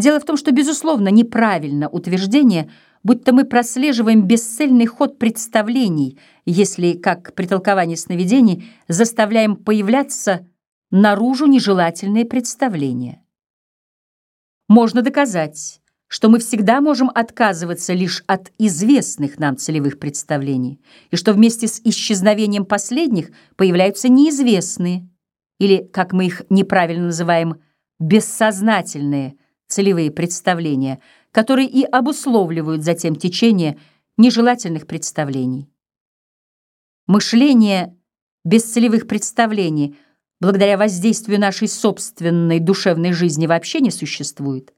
Дело в том, что, безусловно, неправильно утверждение, будто мы прослеживаем бесцельный ход представлений, если, как при толковании сновидений, заставляем появляться наружу нежелательные представления. Можно доказать, что мы всегда можем отказываться лишь от известных нам целевых представлений, и что вместе с исчезновением последних появляются неизвестные, или, как мы их неправильно называем, бессознательные целевые представления, которые и обусловливают затем течение нежелательных представлений. Мышление без целевых представлений – благодаря воздействию нашей собственной душевной жизни вообще не существует.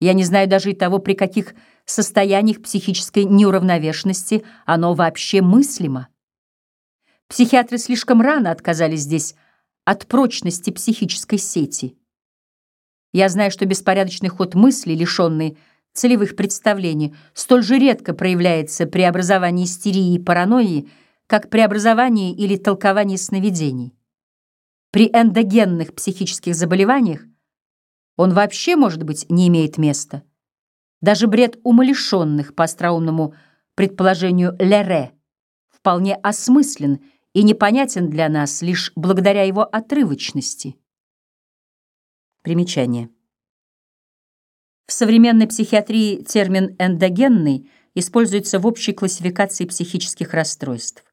Я не знаю даже и того, при каких состояниях психической неуравновешенности оно вообще мыслимо. Психиатры слишком рано отказались здесь от прочности психической сети. Я знаю, что беспорядочный ход мысли, лишенный целевых представлений, столь же редко проявляется при образовании истерии и паранойи, как при образовании или толковании сновидений. При эндогенных психических заболеваниях он вообще, может быть, не имеет места. Даже бред умалишенных по остроумному предположению Лере вполне осмыслен и непонятен для нас лишь благодаря его отрывочности. Примечание. В современной психиатрии термин «эндогенный» используется в общей классификации психических расстройств.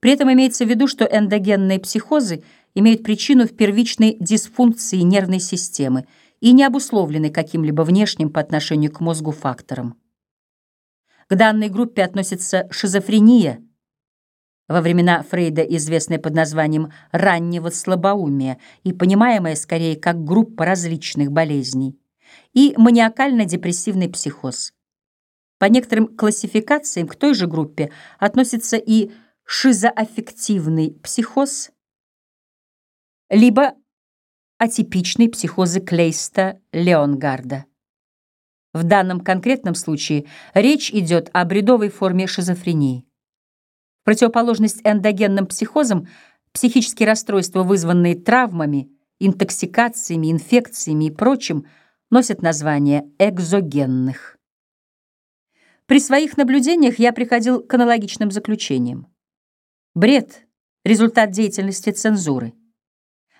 При этом имеется в виду, что эндогенные психозы – имеют причину в первичной дисфункции нервной системы и не обусловлены каким-либо внешним по отношению к мозгу фактором. К данной группе относится шизофрения, во времена Фрейда известная под названием раннего слабоумия и понимаемая скорее как группа различных болезней, и маниакально-депрессивный психоз. По некоторым классификациям к той же группе относится и шизоаффективный психоз, либо атипичные психозы Клейста-Леонгарда. В данном конкретном случае речь идет о бредовой форме шизофрении. В противоположность эндогенным психозам психические расстройства, вызванные травмами, интоксикациями, инфекциями и прочим, носят название экзогенных. При своих наблюдениях я приходил к аналогичным заключениям. Бред — результат деятельности цензуры.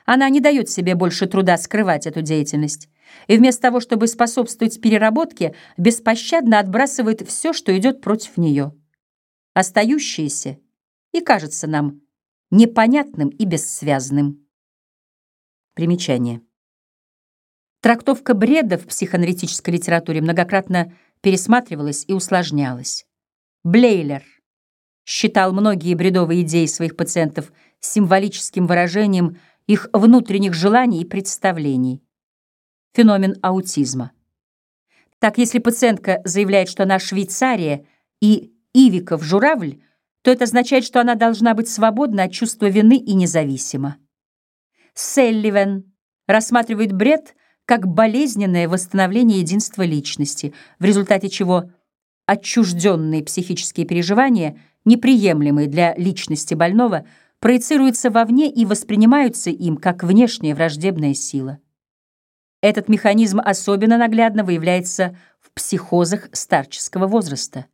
Она не дает себе больше труда скрывать эту деятельность. И вместо того, чтобы способствовать переработке, беспощадно отбрасывает все, что идет против нее. Остающееся и кажется нам непонятным и бессвязным. Примечание. Трактовка бреда в психоаналитической литературе многократно пересматривалась и усложнялась. Блейлер считал многие бредовые идеи своих пациентов символическим выражением – их внутренних желаний и представлений. Феномен аутизма. Так, если пациентка заявляет, что она Швейцария и Ивиков журавль, то это означает, что она должна быть свободна от чувства вины и независима. Селливен рассматривает бред как болезненное восстановление единства личности, в результате чего отчужденные психические переживания, неприемлемые для личности больного, проецируются вовне и воспринимаются им как внешняя враждебная сила. Этот механизм особенно наглядно выявляется в психозах старческого возраста.